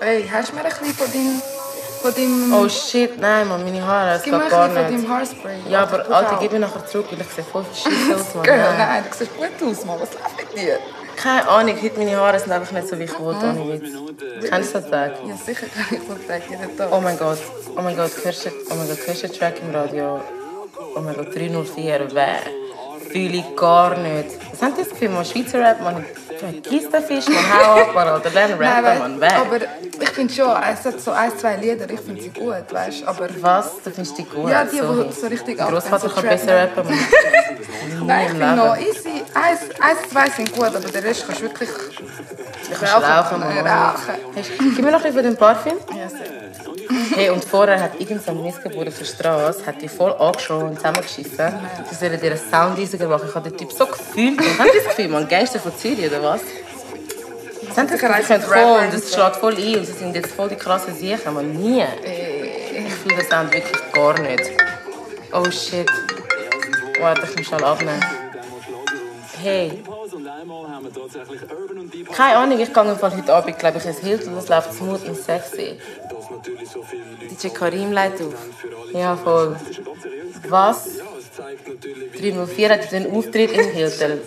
Ey, hast du mir ein bisschen von deinem... Von deinem Oh shit, nein, Mann, meine Haare, das Gib mir ein geht gar bisschen von nicht. deinem Haarspray. Ja, aber Alter, gib mir nachher zurück, weil ich sehe voll verschissen aus, Mann. Girl, Nein. nein, du siehst gut aus, Mann. Was läuft mit dir? Keine Ahnung, heute meine Haare sind einfach nicht so, wie ich wollte, ohne Witz. Kannst du das sagen? Ja, sicher kann ich das sagen, jeden Tag. Oh mein Gott, oh mein Gott, hörst du, oh mein Gott, hörst du Track im Radio? Oh mein Gott, 304, wer? Fühle ich gar nicht. Was haben das Gefühl, man? Schweizer Rap, man, vergiss den Fisch, man, hau ab, man, oder rappen, weißt, man, wer? aber ich finde schon, es hat so ein, zwei Lieder, ich finde sie gut, weißt du, aber... Was? Du findest die gut? Ja, die, Sorry. die so richtig Mein Großvater so kann besser rappen, man. Nein, ich finde noch easy. Eins, eins, zwei sind gut, aber den Rest kannst du wirklich Ich rauchen. Hast- Gib mir noch ein bisschen von dem Parfüm. Ja. Hey, und vorher hat irgend so ein Missgeburt auf der Straße, hat die voll angeschrien und zusammengeschissen. Sie sollen dir einen Soundleisiger machen. Ich habe den Typ so gefühlt. Und haben das Gefühl, man, Gangster von Zürich, oder was? Sie haben das Gefühl, voll, und das schlägt voll ein und sie sind jetzt voll die krassen Siechen, aber nie. Ich fühle den Sound wirklich gar nicht. Oh shit. Warte, ich muss schon abnehmen. Hey. Keine Ahnung, ich gehe im Fall heute Abend, glaube ich, ins Hilton. Das läuft smooth und sexy. DJ Karim leitet auf. Ja, voll. Was? 304 hat den Auftritt im Hilton.